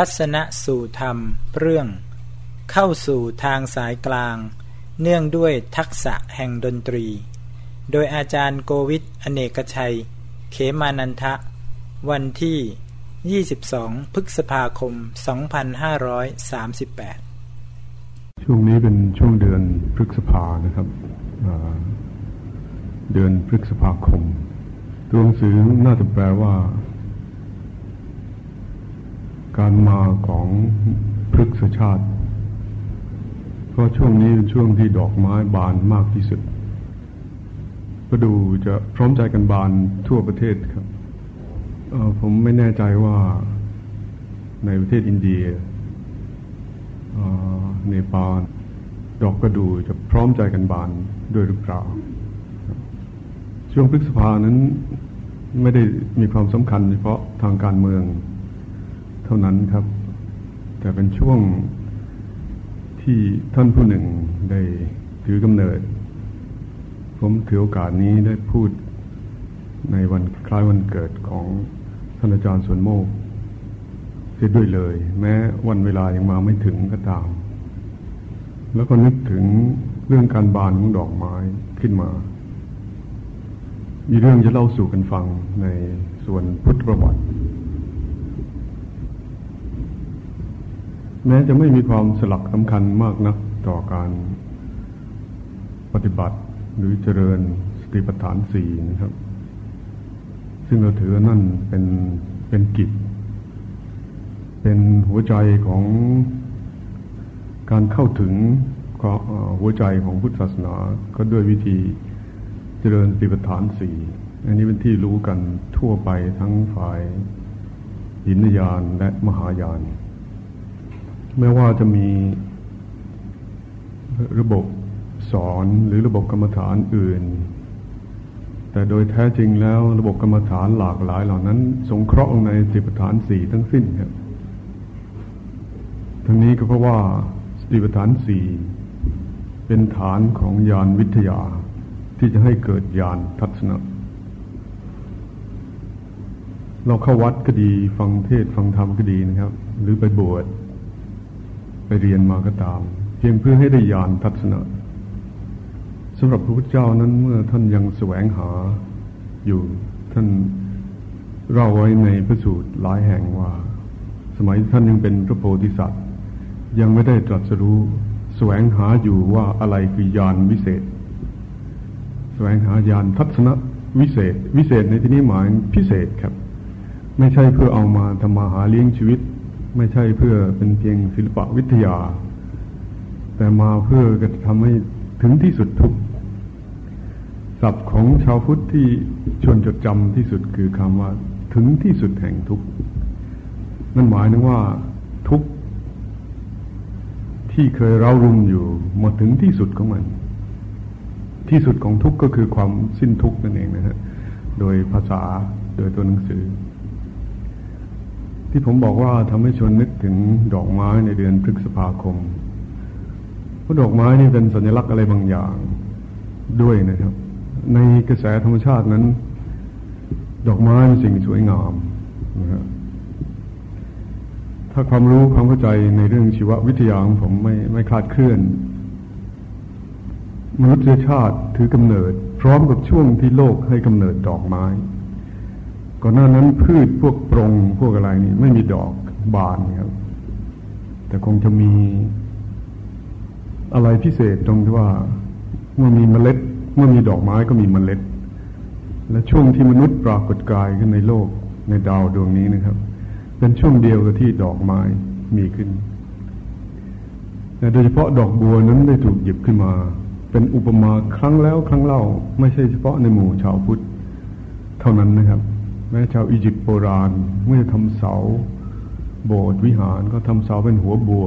ทัศนสู่ธรรม เรื่อง เข้าสู่ทางสายกลาง เนื่องด้วยทักษะแห่งดนตรี โดยอาจารย์โกวิทอเนกชัย เขมานันทะ วันที่ 22 พฤษภาคม 2538 ช่วงนี้เป็นช่วงเดือนพฤษภานะครับเดือนพฤษภาคม ตัวหนังสือน่าจะแปลว่า การมาของพฤกษชาติ เพราะช่วงนี้เป็นช่วงที่ดอกไม้บานมากที่สุดก็ดูจะพร้อมใจกันบานทั่วประเทศครับ ผมไม่แน่ใจว่าในประเทศอินเดียเนปาลดอกก็ดูจะพร้อมใจกันบานด้วยหรือเปล่า ช่วงพฤษภานั้นไม่ได้มีความสำคัญเฉพาะทางการเมือง เท่านั้นครับ แต่เป็นช่วงที่ท่านผู้หนึ่งได้ถือกำเนิด ผมถือโอกาสนี้ได้พูดในวันคล้ายวันเกิดของท่านอาจารย์สวนโมกเสียด้วยเลย แม้วันเวลายังมาไม่ถึงก็ตาม แล้วก็นึกถึงเรื่องการบานของดอกไม้ขึ้นมา มีเรื่องจะเล่าสู่กันฟังในส่วนพุทธประวัติ แม้จะไม่มีความสลักสำคัญมากนักต่อการปฏิบัติหรือเจริญสติปัฏฐานสี่นะครับ ซึ่งเราถือนั่นเป็นเป็นกิจ เป็นหัวใจของการเข้าถึงหัวใจของพุทธศาสนาก็ด้วยวิธีเจริญสติปัฏฐานสี่อันนี้เป็นที่รู้กันทั่วไปทั้งฝ่ายหินยานและมหายาน ไม่ว่าจะมีระบบสอนหรือระบบกรรมฐานอื่น แต่โดยแท้จริงแล้วระบบกรรมฐานหลากหลายเหล่านั้น สงเคราะห์ในสิบฐานสี่ทั้งสิ้นครับทั้งนี้ก็เพราะว่าสติปัฏฐานสี่เป็นฐานของยานวิทยา ที่จะให้เกิดยานทัศนะ เราเข้าวัดก็ดี ฟังเทศฟังธรรมก็ดีนะครับ หรือไปบวช ไปเรียนมาก็ตาม เพียงเพื่อให้ได้ญาณทัศนะสำหรับพระพุทธเจ้านั้นเมื่อท่านยังแสวงหาอยู่ท่านเล่าไว้ในพระสูตรหลายแห่งว่า สมัยท่านยังเป็นพระโพธิสัตว์ ยังไม่ได้ตรัสรู้แสวงหาอยู่ว่าอะไรคือญาณวิเศษ แสวงหาญาณทัศนะวิเศษ วิเศษในที่นี้หมายพิเศษครับ ไม่ใช่เพื่อเอามาทำมาหาเลี้ยงชีวิต ไม่ใช่เพื่อเป็นเพียงศิลปวิทยา แต่มาเพื่อจะทำให้ถึงที่สุดทุกศัพท์ของชาวพุทธที่ชวนจดจำที่สุดคือคำว่า ถึงที่สุดแห่งทุกนั่นหมายถึงว่าทุกที่เคยเร้ารุมอยู่มดถึงที่สุดของมัน ที่สุดของทุกก็คือความสิ้นทุกนั่นเองนะฮะโดยภาษาโดยตัวหนังสือ ที่ผมบอกว่าทำให้ชวนนึกถึงดอกไม้ในเดือนพฤษภาคมเพราะดอกไม้นี่เป็นสัญลักษณ์อะไรบางอย่างด้วยนะครับ ในกระแสธรรมชาตินั้น ดอกไม้เป็นสิ่งสวยงามนะครับถ้าความรู้ความเข้าใจในเรื่องชีววิทยาของผมไม่ไม่คลาดเคลื่อน มนุษยชาติถือกำเนิด พร้อมกับช่วงที่โลกให้กำเนิดดอกไม้ ก่อนหน้านั้นพืชพวกปรงพวกอะไรนี่ ไม่มีดอกบานครับ แต่คงจะมีอะไรพิเศษตรงที่ว่าเมื่อมีเมล็ด เมื่อมีดอกไม้ก็มีเมล็ด และช่วงที่มนุษย์ปรากฏกายขึ้นในโลกในดาวดวงนี้นะครับ เป็นช่วงเดียวกับที่ดอกไม้มีขึ้นแต่โดยเฉพาะดอกบัวนั้นได้ถูกหยิบขึ้นมา เป็นอุปมาครั้งแล้วครั้งเล่า ไม่ใช่เฉพาะในหมู่ชาวพุทธเท่านั้นนะครับ แม้ชาวอียิปต์โบราณเมื่อทำเสา โบสถ์วิหารก็ทำเสาเป็นหัวบัว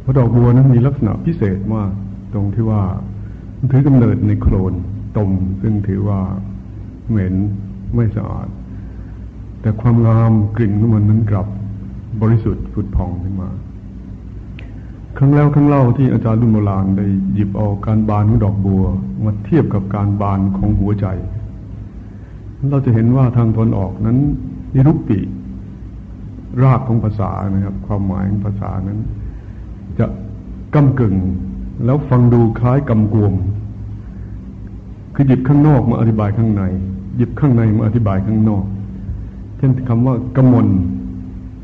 เพราะดอกบัวนั้นมีลักษณะพิเศษมากตรงที่ว่าถือกำเนิดในโคลนตมซึ่งถือว่าเหม็นไม่สะอาด แต่ความงามกลิ่นของมันนั้นกลับบริสุทธิ์ผุดผ่องขึ้นมา ครั้งแล้วครั้งเล่าที่อาจารย์รุ่นโบราณได้หยิบเอาการบานของดอกบัว มาเทียบกับการบานของหัวใจ เราจะเห็นว่าทางตนออกนั้นนิรุปปิรากของภาษานะครับ ความหมายของภาษานั้น จะก้ากึ่ง แล้วฟังดูคล้ายกำกวม คือหยิบข้างนอกมาอธิบายข้างใน หยิบข้างในมาอธิบายข้างนอก เช่นคำว่ากมล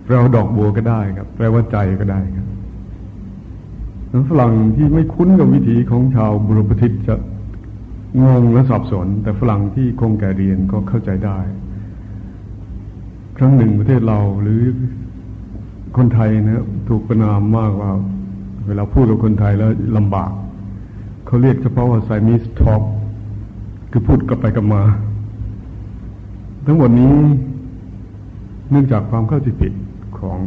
แปลว่าดอกบัวก็ได้ครับ แปลว่าใจก็ได้ครับฝรั่งที่ไม่คุ้นกับวิถีของชาวบุรุษทิศจะ งงและสับสน แต่ฝรั่งที่คงแก่เรียนก็เข้าใจได้ ครั้งหนึ่งประเทศเราหรือคนไทยนะถูกประนามมากว่า เวลาพูดกับคนไทยแล้วลำบาก เขาเรียกเฉพาะว่าไซมิสท็อปคือพูดกลับไปกลับมา ทั้งหมดนี้เนื่องจากความเข้าใจผิดของ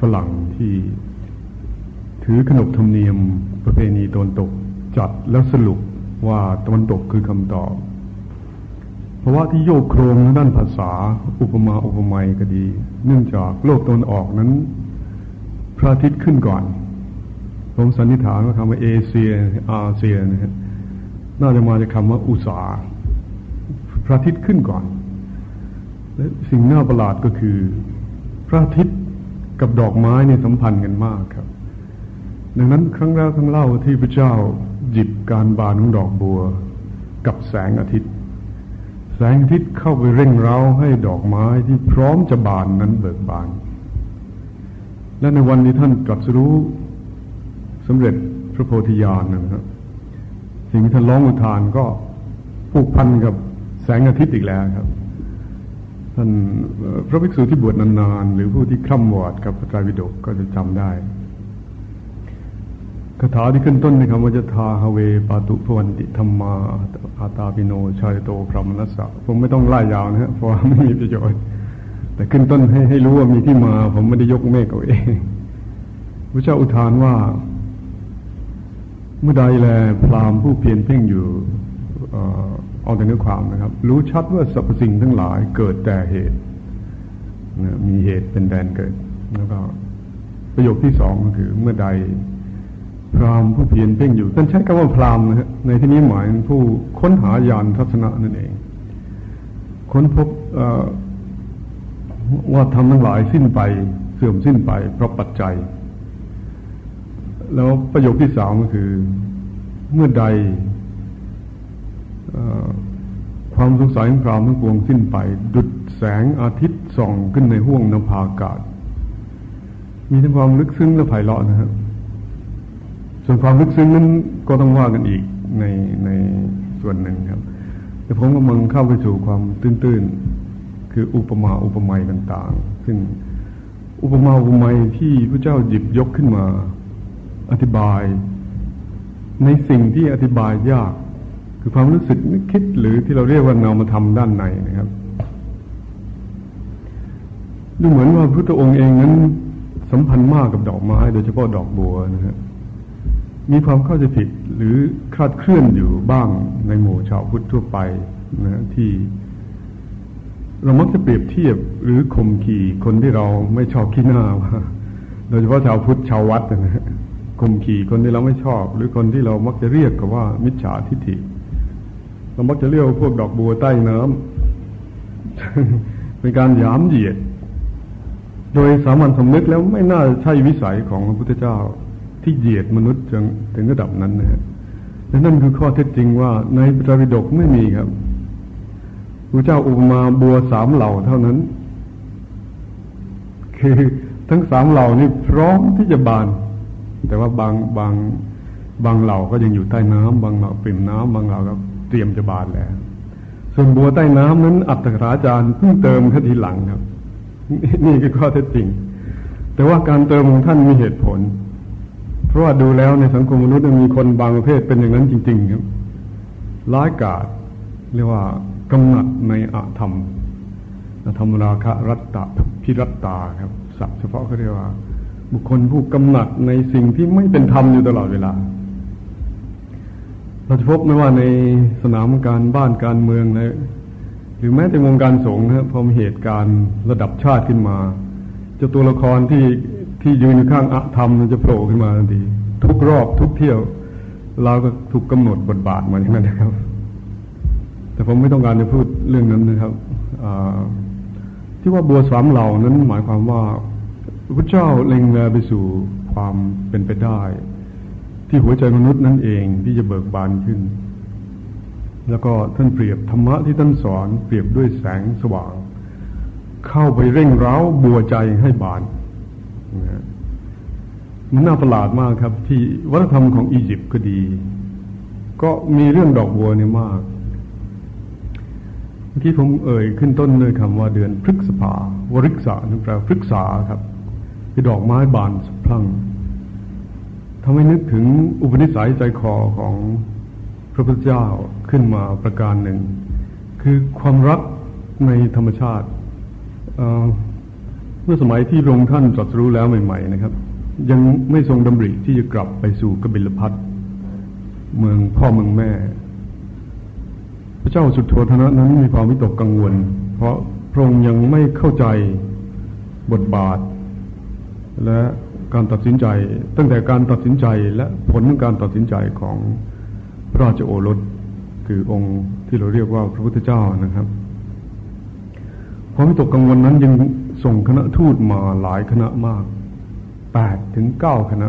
ฝรั่งที่ ถือขนบธรรมเนียมประเพณีตะวันตกจัดแล้วสรุป ว่าตะวันตกคือคำตอบ เพราะว่าที่โยกโครงด้านภาษาอุปมาอุปไมยก็ดี เนื่องจากโลกตะวันออกนั้น พระอาทิตย์ขึ้นก่อน ผมสันนิษฐานว่าคำว่าเอเชียอาเซียนะฮะน่าจะมาจากคำว่าอุษาพระอาทิตย์ขึ้นก่อน และสิ่งน่าประหลาดก็คือ พระอาทิตย์กับดอกไม้เนี่ยสัมพันธ์กันมากครับ ดังนั้นครั้งแรกครั้งเล่าที่พระเจ้า หยิบการบานของดอกบัว กับแสงอาทิตย์ แสงอาทิตย์เข้าไปเร่งเร้าให้ดอกไม้ที่พร้อมจะบานนั้นเบิกบาน และในวันที่ท่านตรัสรู้สำเร็จพระโพธิญาณนะครับ สิ่งที่ท่านร้องอุทานก็ผูกพันกับแสงอาทิตย์อีกแล้วครับ ท่านพระภิกษุที่บวชนานๆ หรือผู้ที่คร่ำวอดกับพระไตรปิฎกก็จะจำได้ คาถาที่ขึ้นต้นในคำว่าจะทาฮเวปาตุพวันติธรรมาอาตาปิโนชายโตพรหมนัสสะผมไม่ต้องไล่ยาวนะฮะเพราะไม่มีประโยชน์แต่ขึ้นต้นให้ให้รู้ว่ามีที่มา ผมไม่ได้ยกเมฆเอาเองพระเจ้าอุทานว่า เมื่อใดแลพรามผู้เพียรเพ่งอยู่เอาแต่เนื้อความนะครับ รู้ชัดว่าสรรพสิ่งทั้งหลายเกิดแต่เหตุมีเหตุเป็นแดนเกิด แล้วก็ประโยคที่สองก็คือเมื่อใด พรามผู้เพียรเพ่งอยู่ท่านใช้คำว่าพรามนะฮะในที่นี้หมายผู้ค้นหายานทัศนะนั่นเอง ค้นพบว่าทำทั้งหลายสิ้นไป เสื่อมสิ้นไปเพราะปัจจัย แล้วประโยคที่สามก็คือ เมื่อใดความสงสัยของพรามทั้งปวงสิ้นไป ดุดแสงอาทิตย์ส่องขึ้นในห้วงนภาอากาศ มีทั้งความลึกซึ้งและไพเราะนะครับ ส่วนความลึกซึ้งนั้นก็ต้องว่ากันอีกในในส่วนหนึ่งครับ แต่ผมกำลังเข้าไปสู่ความตื้นๆ คืออุปมาอุปไมยต่างๆ ซึ่งอุปมาอุปไมยที่พระเจ้าหยิบยกขึ้นมา อธิบาย ในสิ่งที่อธิบายยาก คือความรู้สึกนึกคิดหรือที่เราเรียกว่านามธรรมด้านในนะครับดูเหมือนว่าพระองค์เองนั้นสัมพันธ์มากกับดอกไม้ โดยเฉพาะดอกบัวนะครับ มีความเข้าใจผิดหรือคลาดเคลื่อนอยู่บ้างในหมู่ชาวพุทธทั่วไปนะที่ เรามักจะเปรียบเทียบหรือข่มขี่คนที่เราไม่ชอบขี้หน้าว่าโดยเฉพาะชาวพุทธชาววัดนะข่มขี่คนที่เราไม่ชอบ หรือคนที่เรามักจะเรียกกันว่า มิจฉาทิฏฐิเรามักจะเรียกพวกดอกบัวใต้น้ำเป็นการหยามเหยียด โดยสามัญสำนึกแล้วไม่น่าใช่วิสัยของพระพุทธเจ้า ที่เหยียดมนุษย์จงถึงระดับนั้นนะฮะและนั่นคือข้อเท็จจริงว่าในพระวิดกไม่มีครับพระเจ้าอุปมาบัวสามเหล่าเท่านั้น คือทั้งสามเหล่านี้พร้อมที่จะบาน แต่ว่าบางบางบางเหล่าก็ยังอยู่ใต้น้ำบางเหล่าปริ่มน้ำบางเหล่าก็เตรียมจะบานแล้ว ส่วนบัวใต้น้ำนั้น อัตถราจารย์เพิ่งเติมแค่ทีหลังครับ นี่คือข้อเท็จจริง แต่ว่าการเติมของท่านมีเหตุผล ราะว่าดูแล้วในสังคมมนุษย์มีคนบางประเภทเป็นอย่างนั้นจริงๆครับร้ายกาจเรียกว่ากำหนัดในอาธรรมธรรมราคะรัตตะพิรัตตาครับศัพเฉพาะเขาเรียกว่า บุคคลผู้กำหนัดในสิ่งที่ไม่เป็นธรรมอยู่ตลอดเวลา เราจะพบไม่ว่าในสนามการบ้านการเมืองนะหรือแม้แต่วงการสงฆ์นะพอมีเหตุการณ์ระดับชาติขึ้นมาจะตัวละครที่ ที่ยืนอยู่ข้างอธรรมมันจะโผล่ขึ้นมาทันทีทุกรอบทุกเที่ยว เราก็ถูกกำหนดบทบาทมาอย่างนั้นนะครับ แต่ผมไม่ต้องการจะพูดเรื่องนั้นนะครับที่ว่าบัวสามเหล่านั้นหมายความว่าพระเจ้าเล็งแลไปสู่ความเป็นไปได้ ที่หัวใจมนุษย์นั่นเองที่จะเบิกบานขึ้น แล้วก็ท่านเปรียบธรรมะที่ท่านสอนเปรียบด้วยแสงสว่าง เข้าไปเร่งเร้าบัวใจให้บาน มันน่าประหลาดมากครับ ที่วัฒนธรรมของอียิปต์ก็ดี ก็มีเรื่องดอกบัวเนี่ยมากเมื่อกี้ผมเอ่ยขึ้นต้นด้วยคำว่าเดือนพฤษภาวริกษานั่นแปลพฤกษาครับคือดอกไม้บานสะพรั่งทำให้นึกถึงอุปนิสัยใจคอของพระพุทธเจ้าขึ้นมาประการหนึ่ง คือความรักในธรรมชาติ เมื่อสมัยที่พระองค์ท่านตรัสรู้แล้วใหม่ ๆ นะครับ ยังไม่ทรงดำริที่จะกลับไปสู่กบิลพัทเมืองพ่อเมืองแม่ พระเจ้าสุดโทธนะนั้นมีความวิตกกังวล เพราะพระองค์ยังไม่เข้าใจบทบาท และการตัดสินใจ ตั้งแต่การตัดสินใจและผลของการตัดสินใจของพระราชโอรสคือองค์ที่เราเรียกว่าพระพุทธเจ้านะครับความวิตกกังวลนั้นยัง ส่งคณะทูตมาหลายคณะมากแปดถึงเก้าคณะ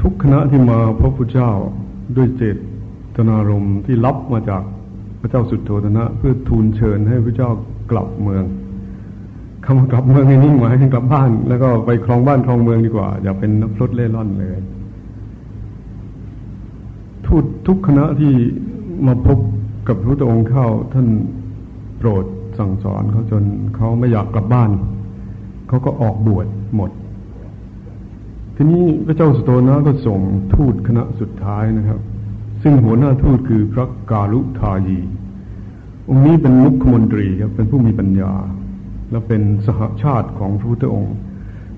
ทุกคณะที่มาพบพระเจ้าด้วยเจตนารมณ์ที่รับมาจากพระเจ้าสุดโทธนะ เพื่อทูลเชิญให้พระเจ้ากลับเมืองคำว่ากลับเมืองในนี้หมายถึงกลับบ้าน แล้วก็ไปครองบ้านครองเมืองดีกว่า อย่าเป็นนักพลดเล่ร่อนเลยทูตทุกคณะที่มาพบกับพระองค์เข้าท่านโปรด สั่งสอนเขาจนเขาไม่อยากกลับบ้าน เขาก็ออกบวชหมด ทีนี้พระเจ้าสุโตนะก็ส่งทูตคณะสุดท้ายนะครับ ซึ่งหัวหน้าทูตคือพระกาลุทายี องค์นี้เป็นมุขมนตรีครับเป็นผู้มีปัญญา และเป็นสหชาติของพระพุทธองค์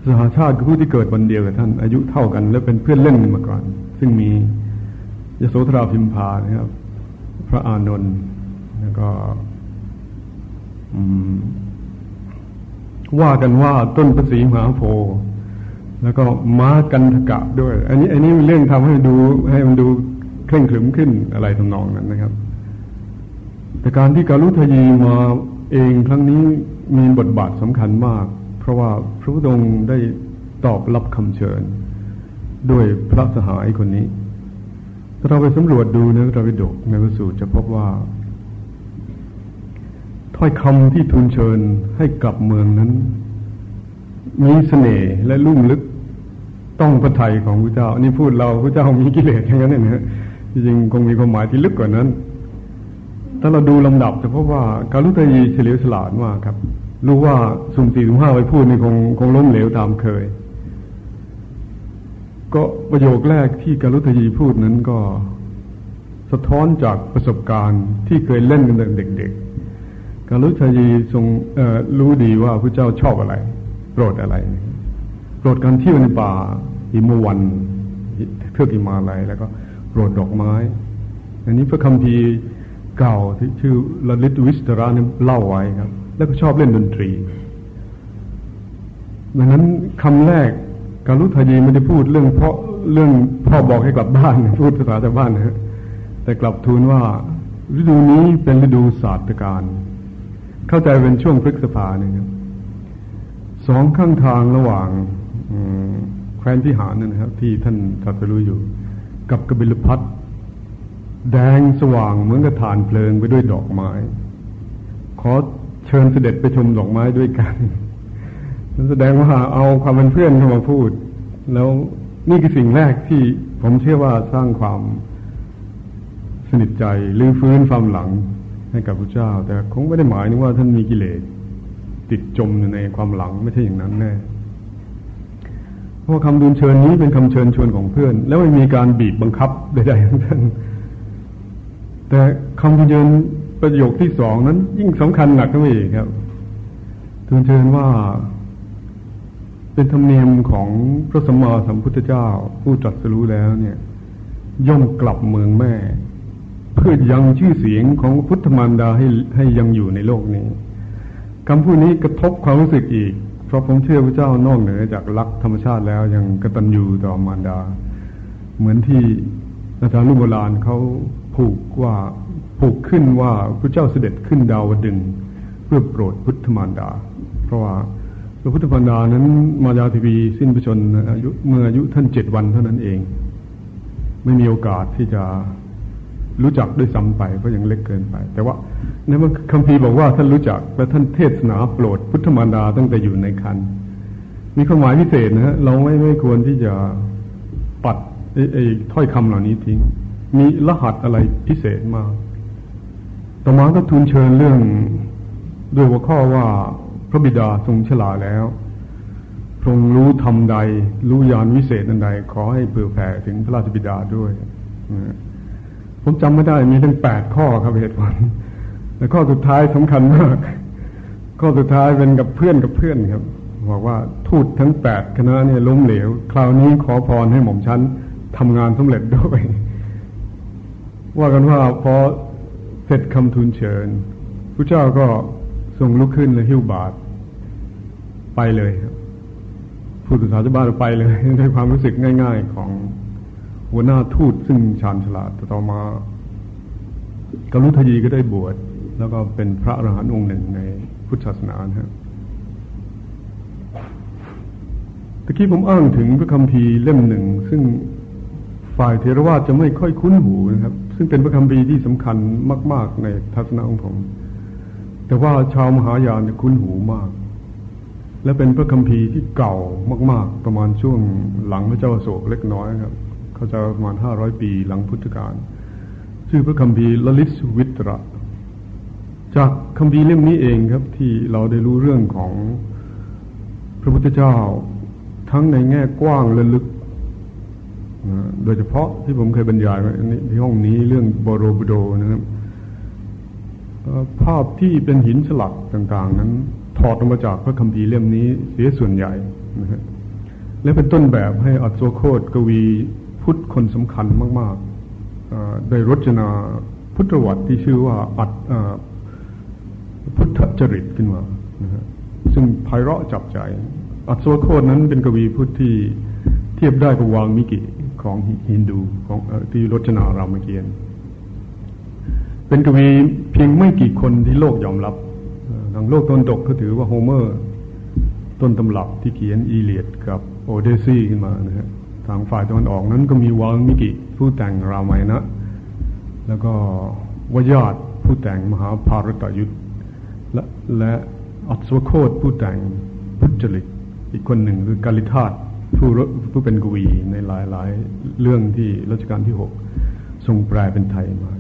สหชาติคือผู้ที่เกิดวันเดียวกับท่าน อายุเท่ากัน และเป็นเพื่อนเล่นมาก่อน ซึ่งมียโสธราพิมพานะครับ พระอานนท์แล้วก็ ว่ากันว่าต้นพระศรีมหาโพธิ์แล้วก็ม้ากันทกะด้วย อันนี้ อันนี้เป็นเรื่องทำให้ดูให้มันดูเคร่งขรึมขึ้นอะไรทำนองนั้นนะครับ แต่การที่การุทยีมาเองครั้งนี้มีบทบาทสำคัญมาก เพราะว่าพระพุทธองค์ได้ตอบรับคำเชิญ ด้วยพระสหายคนนี้ ถ้าเราไปสำรวจดูในพระวิดกในพระสูตรจะพบว่า ถ้อยคำที่ทูลเชิญให้กลับเมืองนั้น มีเสน่ห์และลุ่มลึกต้องพระทัยของพระเจ้า นี่พูดเราพระเจ้ามีกิเลสอย่างนั้นเนี่ยนะจริงคงมีความหมายที่ลึกกว่านั้น ถ้าเราดูลำดับจะพบว่าการุตยีเฉลียวฉลาดมากครับ รู้ว่าสุ่มสี่สุ่มห้าไปพูดนี่คงคงล้มเหลวตามเคย ก็ประโยคแรกที่การุตยีพูดนั้นก็ สะท้อนจากประสบการณ์ที่เคยเล่นกันตั้งเด็กๆ กาลุชยีทรงรู้ดีว่าพระเจ้าชอบอะไรโปรดอะไรโปรดการเที่ยวในป่าอิมวันเทือกอิมาลัยแล้วก็โปรดดอกไม้ อันนี้พระคัมภีร์เก่าที่ชื่อลลิตวิสตราเนี่ยเล่าไว้ครับ แล้วก็ชอบเล่นดนตรีดังนั้นคำแรกกาลุทยีไม่ได้พูดเรื่องเพราะเรื่องพ่อบอกให้กลับบ้านพูดภาษาชาวบ้านนะแต่กลับทูลว่าฤดูนี้เป็นฤดูศาสตรการ เข้าใจเป็นช่วงพฤษภาเนี่ยครับสองข้างทางระหว่างแคว้นที่หานั่นนะครับ ที่ท่านตัดไปรู้อยู่ กับกบิลพัทแดงสว่างเหมือนกับฐานเพลิงไปด้วยดอกไม้ ขอเชิญเสด็จไปชมดอกไม้ด้วยกันนั่นแสดงว่าเอาความเป็นเพื่อนเข้ามาพูด แล้วนี่คือสิ่งแรกที่ผมเชื่อว่าสร้างความสนิทใจหรือฟื้นความหลัง ให้กับพระเจ้า แต่คงไม่ได้หมายนึกว่าท่านมีกิเลสติดจมในความหลังไม่ใช่อย่างนั้นแน่เพราะคำดูนเชิญนี้เป็นคำเชิญชวนของเพื่อน แล้วไม่มีการบีบบังคับใดๆทั้งนั้นแต่คำดูนเชิญประโยคที่สองนั้น ยิ่งสำคัญหนักขึ้นไปอีกครับทูลเชิญว่า เป็นธรรมเนียมของพระสมมาสัมพุทธเจ้า ผู้ตรัสรู้แล้วเนี่ย ย่อมกลับเมืองแม่ เพื่อยังชื่อเสียงของพุทธมารดาให้ให้ยังอยู่ในโลกนี้คำพูดนี้กระทบความรู้สึกอีก เพราะผมเชื่อพระเจ้านอกเหนือจากรักธรรมชาติแล้วยังกตัญญูต่อมารดา เหมือนที่อาจารย์ลุโบราณเขาผูกว่าผูกขึ้นว่าพระเจ้าเสด็จขึ้นดาวดึงเพื่อโปรดพุทธมารดา เพราะว่าพระพุทธมารดานั้นมายาทีวีสิ้นพระชนอายุเมื่ออายุท่านเจ็ดวันเท่านั้นเอง ไม่มีโอกาสที่จะ รู้จักด้วยซ้ำไปเพราะยังเล็กเกินไป แต่ว่าในคัมภีร์บอกว่าท่านรู้จักและท่านเทศนาโปรดพุทธมารดาตั้งแต่อยู่ในคันมีความหมายพิเศษนะฮะเราไม่ไม่ควรที่จะปัดไอ้ถ้อยคำเหล่านี้ทิ้ง มีรหัสอะไรพิเศษมากต่อมาก็ทูลเชิญเรื่องด้วยหัวข้อว่าพระบิดาทรงฉลาแล้วทรงรู้ทำใด รู้ยานวิเศษนันใด ขอให้เผื่อแผ่ถึงพระราชบิดาด้วยนะ ผมจำไม่ได้มีทั้งแปดข้อครับเหตุผลแต่ข้อสุดท้ายสำคัญมาก ข้อสุดท้ายเป็นกับเพื่อนกับเพื่อนครับบอกว่าทูตทั้งแปดคณะเนี่ยล้มเหลว คราวนี้ขอพรให้หม่อมชั้นทำงานสำเร็จด้วย ว่ากันว่าพอเสร็จคำทูลเชิญพระเจ้าก็ทรงลุกขึ้นและหิ้วบาทไปเลยครับผู้ตุสาจบ้านไปเลยด้วยความรู้สึกง่าย ๆ ของ หัวหน้าทูตซึ่งชาญฉลาดต่อมากรุทยีก็ได้บวชแล้วก็เป็นพระอรหันต์องค์หนึ่งในพุทธศาสนาครับตะกี้ผมอ้างถึงพระคัมภีร์เล่มหนึ่ง ซึ่งฝ่ายเทรวาจะไม่ค่อยคุ้นหูนะครับ ซึ่งเป็นพระคัมภีร์ที่สำคัญมาก ๆ ในทัศนะของผม แต่ว่าชาวมหายานคุ้นหูมาก และเป็นพระคัมภีร์ที่เก่ามาก ๆ ประมาณช่วงหลังพระเจ้าโศกเล็กน้อยครับ เขาจะประมาณห้าร้อยปีหลังพุทธกาลชื่อพระคัมภีร์ลลิสวิตระ จากคัมภีร์เล่มนี้เองครับที่เราได้รู้เรื่องของพระพุทธเจ้าทั้งในแง่กว้างและลึกโดยเฉพาะที่ผมเคยบรรยายไว้ในห้องนี้เรื่องบโรบโดนะครับภาพที่เป็นหินสลักต่าง ๆ นั้น ถอดออกมาจากพระคัมภีร์เล่มนี้เสียส่วนใหญ่นะและเป็นต้นแบบให้อัศวโคตกวี พุทธคนสำคัญมากๆ ได้รจนาพุทธวัตรที่ชื่อว่าอัดพุทธจริตขึ้นมานะครับซึ่งไพเราะจับใจ อัศวโคตนั้นเป็นกวีพุทธที่เทียบได้กับวางมิกิของฮินดูของที่รจนารามเกียรติเป็นกวีเพียงไม่กี่คนที่โลกยอมรับทางโลกตนตกก็ถือว่าโฮเมอร์ ต้นตำรับที่เขียนอีเลียดกับโอเดซีขึ้นมานะฮะ ทางฝ่ายตะวันออกนั้นก็มีวางมิกิผู้แต่งรามายณะแล้วก็วยาตผู้แต่งมหาภารตยุทธและและอัศวโคตผู้แต่งพุทธจริตอีกคนหนึ่งคือกาลิธาตผู้ผู้เป็นกวีในหลายๆ เรื่องที่รัชกาลที่หกทรงแปลเป็นไทยมา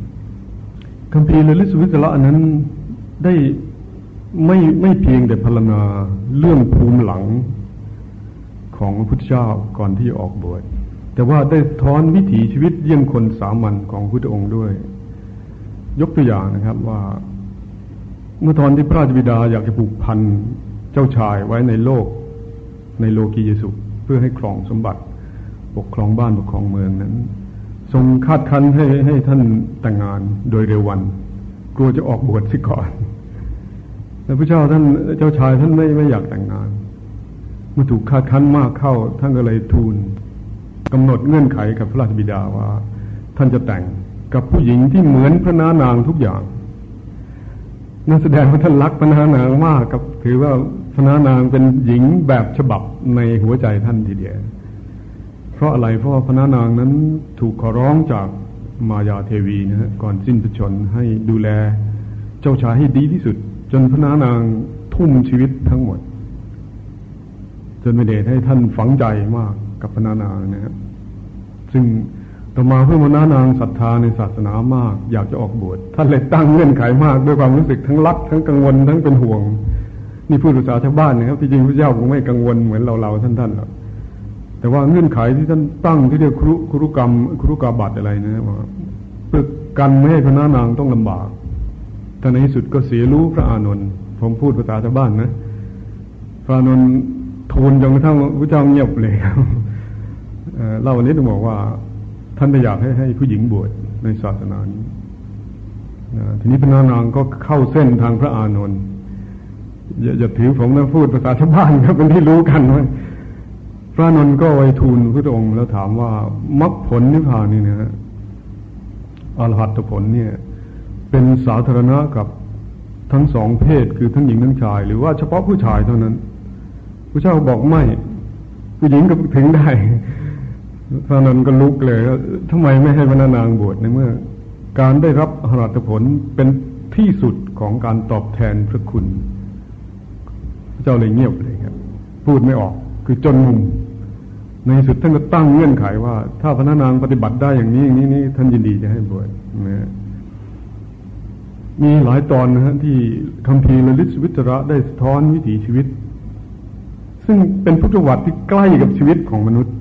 คัมภีเลลิสวิสละนั้นได้ไม่ไม่เพียงแต่พรรณนาเรื่องภูมิหลัง ของพระพุทธเจ้าก่อนที่ออกบวชแต่ว่าได้ท้อนวิถีชีวิตเยี่ยงคนสามัญของพุทธองค์ด้วย ยกตัวอย่างนะครับว่า เมื่อตอนที่พระราชบิดาอยากจะผูกพันเจ้าชายไว้ในโลก ในโลกียสุเพื่อให้ครองสมบัติ ปกครองบ้านปกครองเมืองนั้น ทรงคาดคันให้ให้ท่านแต่งงานโดยเร็ววัน กลัวจะออกบวชสิก่อนแต่พระเจ้าท่านเจ้าชายท่านไม่ไม่อยากแต่งงาน อถูกคาดคันมากเข้าท่านก็เลยทูลกำหนดเงื่อนไขกับพระราชบิดาว่า ท่านจะแต่งกับผู้หญิงที่เหมือนพระนานางทุกอย่างนั่นแสดงว่าท่านรักพระนานางมากกับถือว่าพระนานางเป็นหญิงแบบฉบับในหัวใจท่านทีเดียวเพราะอะไรเพราะาพระนานางนั้นถูกขอร้องจากมายาเทวีนะฮะก่อนสิ้นพระชนให้ดูแล เจ้าชายให้ดีที่สุด จนพระนานางทุ่มชีวิตทั้งหมด จนไม่เดชให้ท่านฝังใจมากกับพนานางนะครับซึ่งต่อมาเพื่อมานานางศรัทธาในศาสนามาก อยากจะออกบวชท่านเลยตั้งเงื่อนไขมาก ด้วยความรู้สึกทั้งรัก ทั้งกังวลทั้งเป็นห่วง นี่พูดภาษาชาวบ้านนะครับที่จริงพระเจ้าคงไม่กังวลเหมือนเราเราท่านท่านหรอกแต่ว่าเงื่อนไขที่ท่านตั้งที่เรียกครุครุกรรมครุกาบัตอะไรนะว่าเพื่อกันไม่ให้พระนานางต้องลำบากแต่ในที่สุดก็เสียรู้พระอานนท์ผมพูดภาษาชาวบ้านนะ พระอานนท์ ทูลจนกระทั่งพระเจ้าเงียบเลยเล่าวันนี้ต้องบอกว่า ท่านไม่อยากให้ให้ผู้หญิงบวชในศาสนานี้ทีนี้พระนานางก็เข้าเส้นทางพระอานนท์อย่าอย่าถือผมนะพูดภาษาชาวบ้านครับเป็นที่รู้กันว่าพระนนท์ก็ไวทูลพระองค์แล้วถามว่ามรรคผลนิพพานนี่นะฮะอรหัตผลเนี่ย เป็นสาธารณะกับทั้งสองเพศคือทั้งหญิงทั้งชาย หรือว่าเฉพาะผู้ชายเท่านั้น พระเจ้าบอกไม่ผู้หญิงก็ถึงได้พระนันก็ลุกเลยทำไมไม่ให้พระนางบวชในเมื่อ การได้รับอรหัตผลเป็นที่สุดของการตอบแทนพระคุณ พระเจ้าเลยเงียบเลยครับ พูดไม่ออก คือจนมุม ในสุดท่านก็ตั้งเงื่อนไขว่า ถ้าพระนางปฏิบัติได้อย่างนี้อย่างนี้นี่ท่านยินดีจะให้บวชนะมีหลายตอนนะฮะที่คำพีละลิศวิตระได้สะท้อนวิถีชีวิต ซึ่งเป็นพุทธวัตรที่ใกล้กับชีวิตของมนุษย์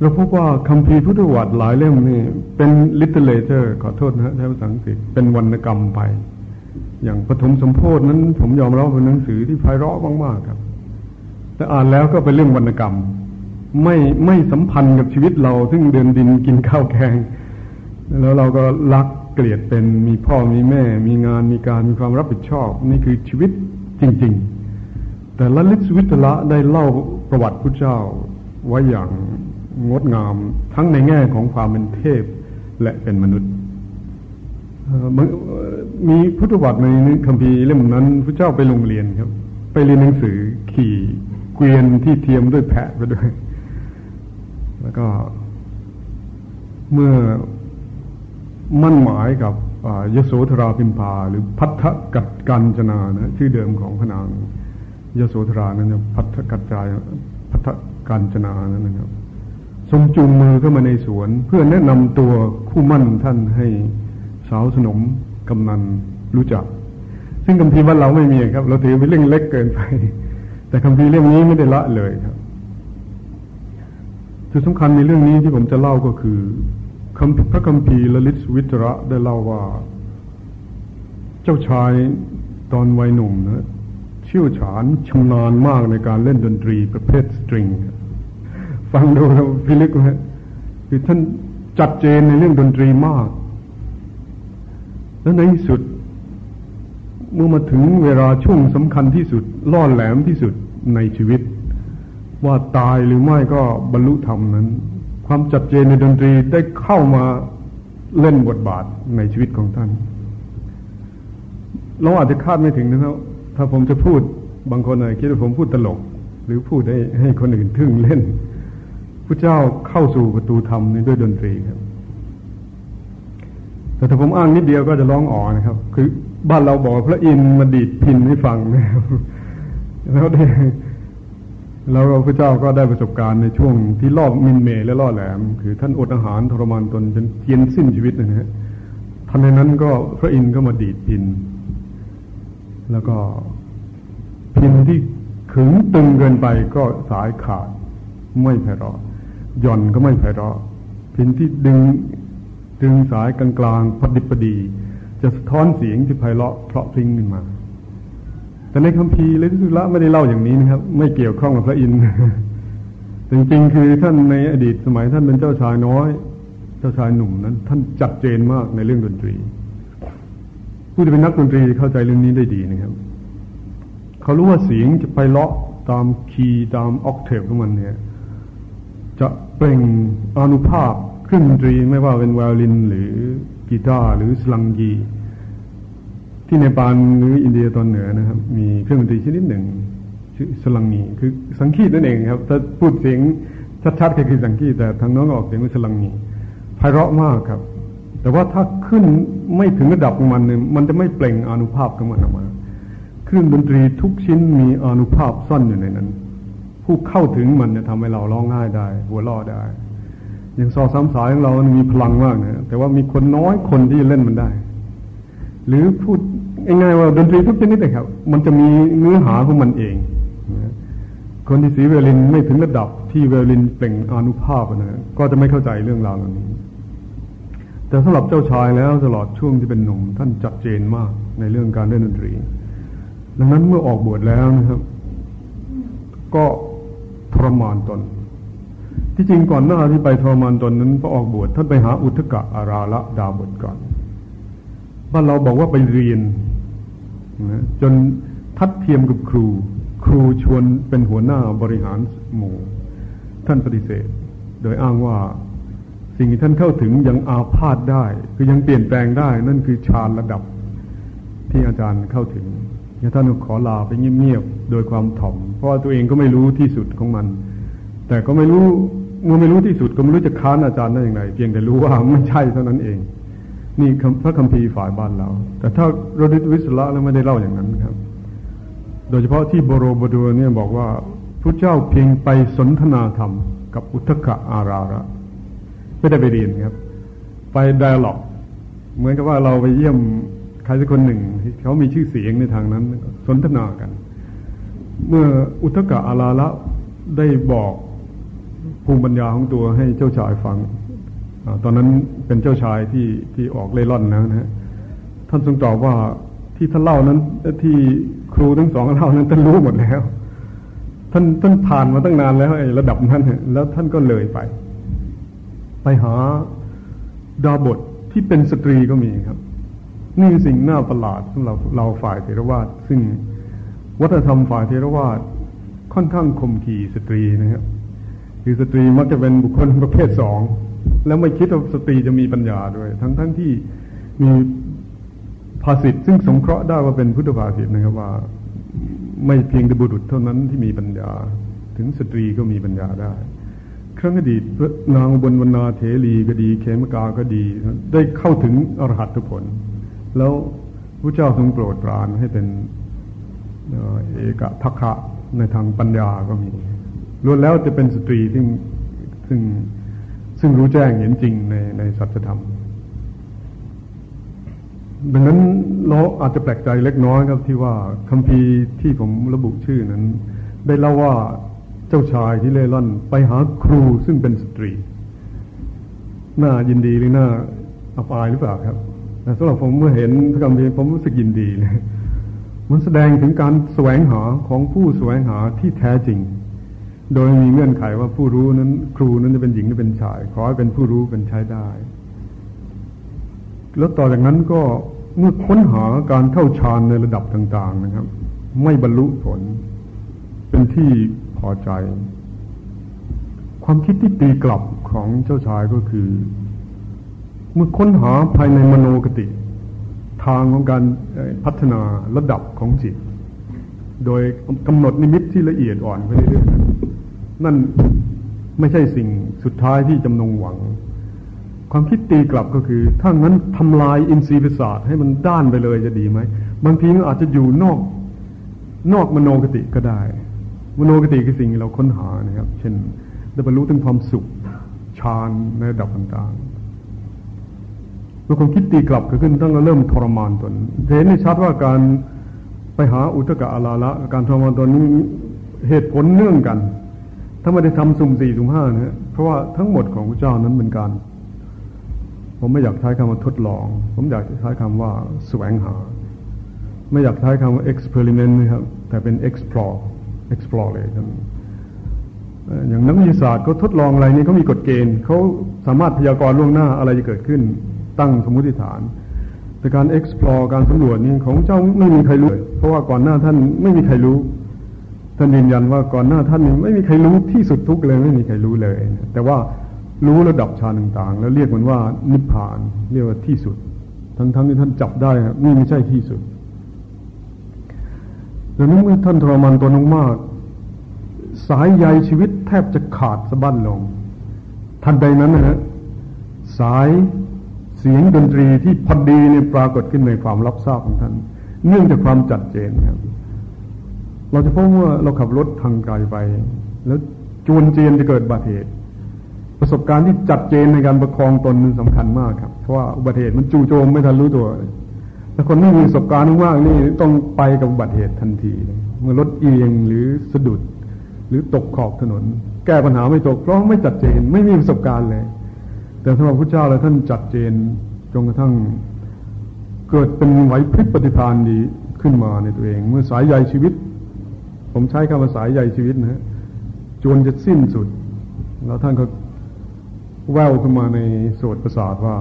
เราพบว่าคำพีพุทธวัตรหลายเล่มนี่เป็นลิเทเลเจอร์ขอโทษนะฮะใช้ภาษาอังกฤษเป็นวรรณกรรมไป อย่างปฐมสมโพธนั้นผมยอมรับเป็นหนังสือที่ไพเราะมากๆครับ แต่อ่านแล้วก็เป็นเรื่องวรรณกรรม ไม่ไม่สัมพันธ์กับชีวิตเรา ซึ่งเดินดินกินข้าวแกงแล้วเราก็รักเกลียดเป็นมีพ่อมีแม่ มีงานมีการมีความรับผิดชอบ นี่คือชีวิตจริง ๆ แต่ละลิศวิทละได้เล่าประวัติพระเจ้าไว้อย่างงดงามทั้งในแง่ของความเป็นเทพและเป็นมนุษย์มีพุทธวัตรในคัมภีร์เล่มนั้นพระเจ้าไปโรงเรียนครับ ไปเรียนหนังสือขี่เกวียนที่เทียมด้วยแพะไปด้วย แล้วก็ เมื่อมั่นหมายกับยโสธราพิมพา หรือพัทธกัดกันจนานะชื่อเดิมของพนาง ยโสธรานั้นพัทธกัจจายพัทธกันจนานั้นนะครับ ทรงจูงมือเข้ามาในสวน เพื่อแนะนำตัวคู่มั่นท่านให้สาวสนมกำนันรู้จัก ซึ่งคำพีว่าเราไม่มีครับ เราถือเป็นเรื่องเล็กเกินไป แต่คำพีเรื่องนี้ไม่ได้ละเลยครับจุดสำคัญในเรื่องนี้ที่ผมจะเล่าก็คือคพระคัมภีละลิศวิตระได้เล่าว่า เจ้าชายตอนวัยหนุ่มนะ เชี่ยวชาญชำนาญมากในการเล่นดนตรีประเภทสตริง ฟังดูเราพิลึกนะคือท่านจัดเจนในเรื่องดนตรีมาก แล้วในที่สุด เมื่อมาถึงเวลาช่วงสำคัญที่สุด ล่อแหลมที่สุดในชีวิต ว่าตายหรือไม่ก็บรรลุธรรมนั้น ความจัดเจนในดนตรีได้เข้ามาเล่นบทบาทในชีวิตของท่าน เราอาจจะคาดไม่ถึงนะครับ ถ้าผมจะพูดบางคนอาจคิดว่าผมพูดตลก หรือพูดให้ให้คนอื่นทึ่งเล่นพระเจ้าเข้าสู่ประตูธรรมนี้ด้วยดนตรีครับ แต่ถ้าผมอ้างนิดเดียวก็จะร้องอ๋อนะครับ คือบ้านเราบอกพระอินทร์มาดีดพินให้ฟังนะครับแล้วได้แล้วพระเจ้าก็ได้ประสบการณ์ในช่วงที่รอบมินเมและล่อแหลม คือท่านอดอาหารทรมานตนจนเทียนสิ้นชีวิตนะฮะทันในนั้นก็พระอินทร์ก็มาดีดพิน แล้วก็พินที่ขึงตึงเกินไปก็สายขาดไม่ไพเราะหย่อนก็ไม่ไพเราะพินที่ดึงดึงสายกลางๆพอดิบดี จะสะท้อนเสียงที่ไพเราะเพราะพริ้งขึ้นมา แต่ในคัมภีร์เลสุละไม่ได้เล่าอย่างนี้นะครับ ไม่เกี่ยวข้องกับพระอินทร์จริงๆคือท่านในอดีตสมัยท่านเป็นเจ้าชายน้อย เจ้าชายหนุ่มนั้น ท่านจัดเจนมากในเรื่องดนตรี ผู้ที่เป็นนักดนตรีเข้าใจเรื่องนี้ได้ดีนะครับ เขารู้ว่าเสียงจะไปเลาะตามคีย์ตามออกเทปของมันเนี่ย จะเปล่งอนุภาพเครื่องดนตรีไม่ว่าเป็นไวโอลิน หรือกีตาร์หรือสลังยี ที่ในปานหรืออินเดียตอนเหนือนะครับ มีเครื่องดนตรีชนิดหนึ่งชื่อสลังงีคือสังคีตนั่นเองครับถ้าพูดเสียงชัดๆก็คือสังคีตแต่ทางน้องออกเสียงว่าสลังงีไพเราะมากครับ แต่ว่าถ้าขึ้นไม่ถึงระดับของมันเนี่ยมันจะไม่เปล่งอนุภาพของมันออกมา เครื่องดนตรีทุกชิ้นมีอนุภาพซ่อนอยู่ในนั้น ผู้เข้าถึงมันจะทำให้เราร้องไห้ได้ หัวเราะได้ อย่างซอซ้ำสายของเรามีพลังมากนะแต่ว่ามีคนน้อยคนที่เล่นมันได้ หรือพูดง่ายๆว่าดนตรีทุกชนิดเลยครับ มันจะมีเนื้อหาของมันเองคนที่สีเวลินไม่ถึงระดับที่เวลินเปล่งอนุภาพนะก็จะไม่เข้าใจเรื่องราวเหล่านี้ แต่สำหรับเจ้าชายแล้วตลอดช่วงที่เป็นหนุ่ม ท่านจัดเจนมากในเรื่องการเล่นดนตรี ดังนั้นเมื่อออกบวชแล้วนะครับ ก็ทรมานตน ที่จริงก่อนหน้าที่ไปทรมานตนนั้นพอออกบวชท่านไปหาอุทกะอาราละดาบทก่อนบ้านเราบอกว่าไปเรียนนะจนทัดเทียมกับครู ครูชวนเป็นหัวหน้าบริหารหมู่ ท่านปฏิเสธ โดยอ้างว่า สิ่งที่ท่านเข้าถึงยังอาพาธได้ คือยังเปลี่ยนแปลงได้ นั่นคือฌานระดับที่อาจารย์เข้าถึงท่านขอลาไปเงียบๆโดยความถ่อม เพราะว่าตัวเองก็ไม่รู้ที่สุดของมัน แต่ก็ไม่รู้เมื่อไม่รู้ที่สุดก็ไม่รู้จะค้านอาจารย์ได้อย่างไรเพียงแต่รู้ว่าไม่ใช่เท่านั้นเอง นี่พระคัมภีร์ฝ่ายบ้านเรา แต่ถ้าโรดิตวิสละแล้วไม่ได้เล่าอย่างนั้นครับ โดยเฉพาะที่บโรบดัวเนี่ยบอกว่าพระเจ้าเพียงไปสนทนาธรรม กับอุทกะอาราระ ไม่ได้ไปเรียนครับ ไปไดอะล็อกเหมือนกับว่าเราไปเยี่ยมใครสักคนหนึ่งเขามีชื่อเสียงในทางนั้น สนทนากัน เมื่ออุทกะอาราระได้บอกภูมิปัญญาของตัวให้เจ้าชายฟังอตอนนั้นเป็นเจ้าชายที่ที่ออกเล่ร่อนนะนะฮะท่านทรงตอบว่าที่ท่านเล่านั้นที่ครูทั้งสองเล่านั้นท่านรู้หมดแล้ว ท่านท่านผ่านมาตั้งนานแล้วไอ้ระดับนั้นแล้วท่านก็เลยไป ไปหาดาบทที่เป็นสตรีก็มีครับ นี่สิ่งน่าประหลาดสำหรับเราฝ่ายเทรวาสซึ่งวัฒนธรรมฝ่ายเถรวาทค่อนข้างข่มขี่สตรีนะครับคือสตรีมักจะเป็นบุคคลประเภทสอง แล้วไม่คิดว่าสตรีจะมีปัญญาด้วย ทั้งทั้งที่มีภาษิตซึ่งสงเคราะห์ได้ว่าเป็นพุทธภาษิตนะครับว่า ไม่เพียงแต่บุรุษเท่านั้นที่มีปัญญา ถึงสตรีก็มีปัญญาได้ ครั้งอดีตนางอุบลวรรณาเถรีก็ดี เขมาก็ดี ได้เข้าถึงอรหัตผล แล้วพระเจ้าทรงโปรดปรานให้เป็นเอกทักษะในทางปัญญาก็มีล้วนแล้วจะเป็นสตรีซึ่งซึ่งซึ่งรู้แจ้งเห็นจริงในในสัจธรรม ดังนั้นเราอาจจะแปลกใจเล็กน้อยครับที่ว่าคัมภีร์ที่ผมระบุชื่อนั้น ได้เล่าว่า เจ้าชายที่เล่ร่อนไปหาครูซึ่งเป็นสตรี น่ายินดีหรือน่าอับอายหรือเปล่าครับแต่สำหรับผมเมื่อเห็นพระคัมภีร์ผมรู้สึกยินดีเลยมันแสดงถึงการแสวงหาของผู้แสวงหาที่แท้จริง โดยมีเงื่อนไขว่าผู้รู้นั้น ครูนั้นจะเป็นหญิงหรือเป็นชาย ขอให้เป็นผู้รู้เป็นใช้ได้ แล้วต่อจากนั้นก็เมื่อค้นหาการเข้าฌานในระดับต่าง ๆ นะครับ ไม่บรรลุผล เป็นที่ พอใจ ความคิดที่ตีกลับของเจ้าชายก็คือ เมื่อค้นหาภายในมโนกติ ทางของการพัฒนาระดับของจิต โดยกำหนดนิมิตที่ละเอียดอ่อนไปเรื่อยๆนั่นไม่ใช่สิ่งสุดท้ายที่จำนงหวัง ความคิดตีกลับก็คือ ถ้างั้นทำลายอินทรีย์ประสาทให้มันด้านไปเลยจะดีไหม บางทีมันอาจจะอยู่นอกนอกมโนกติก็ได้ มโนกติคือสิ่งเราค้นหานะครับ เช่นได้บรรลุถึงความสุขฌานในระดับต่างๆเมื่อความคิดตีกลับเกิดขึ้นต้องเราเริ่มทรมานตนเห็นได้ชัดว่าการไปหาอุตกะอาลาละการทรมานตนนี้เหตุผลเนื่องกัน ถ้าไม่ได้ทำสุ่มสี่สุ่มห้านะเพราะว่าทั้งหมดของพระเจ้านั้นเป็นการผมไม่อยากใช้คำว่าทดลอง ผมอยากใช้คำว่าแสวงหา ไม่อยากใช้คำว่า experiment นะครับ แต่เป็น explore explore เลยครับอย่างนักวิทยาศาสตร์เขาทดลองอะไรนี่เขามีกฎเกณฑ์เขาสามารถพยากรณ์ล่วงหน้าอะไรจะเกิดขึ้นตั้งสมมติฐาน แต่การ explore การสำรวจนี่ของเจ้าไม่มีใครรู้ เพราะว่าก่อนหน้าท่านไม่มีใครรู้ท่านยืนยันว่าก่อนหน้าท่านนี่ไม่มีใครรู้ที่สุดทุกเลยไม่มีใครรู้เลย แต่ว่ารู้ระดับฌาต่างๆ แล้วเรียกมันว่านิพพาน เรียกว่าที่สุด ทั้งๆที่ท่านจับได้นี่ไม่ใช่ที่สุด ดังนั้นเมื่อท่านทรมานตัวน้องมาก สายใยชีวิตแทบจะขาดสะบั้นลง ทันใดนั้นนะฮะสายเสียงดนตรีที่พอดีเนี่ยปรากฏขึ้นในความรับทราบของท่าน เนื่องจากความจัดเจนครับ เราจะพบว่าเราขับรถทางไกลไป แล้วจวนเจียนจะเกิดบาดเหตุ ประสบการณ์ที่จัดเจนในการประคองตนมันสำคัญมากครับ เพราะว่าอุบัติเหตุมันจู่โจมไม่ทันรู้ตัว แต่คนไม่มีประสบการณ์มากนี่ต้องไปกับอุบัติเหตุทันทีเมื่อรถเอียงหรือสะดุด หรือตกขอบถนน แก้ปัญหาไม่ตกเพราะไม่จัดเจน ไม่มีประสบการณ์เลย แต่สำหรับพระเจ้าแล้วท่านจัดเจนจนกระทั่งเกิดเป็นไหวพริบปฏิภาณดีขึ้นมาในตัวเอง เมื่อสายใยชีวิต ผมใช้คำภาษายใหญ่ชีวิตนะฮะจนจะสิ้นสุด แล้วท่านก็แววขึ้นมาในโสตประสาทว่า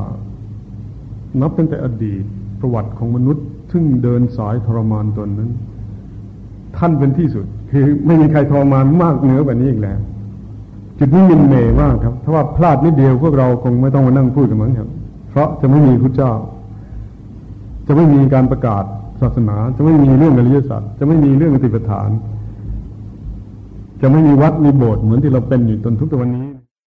นับตั้งแต่อดีต ประวัติของมนุษย์ ซึ่งเดินสายทรมานตนนั้น ท่านเป็นที่สุด คือไม่มีใครทรมานมากเหนือกว่านี้อีกแล้ว จุดนี้มินเมย์มากครับ ถ้าว่าพลาดนิดเดียวพวกเราคงไม่ต้องมานั่งพูดกันมั้งครับ เพราะจะไม่มีพระเจ้า จะไม่มีการประกาศศาสนา จะไม่มีเรื่องอริยสัจจะไม่มีเรื่องอติปฐาน จะไม่มีวัดมีโบสถ์เหมือนที่เราเป็นอยู่จนทุกวันนี้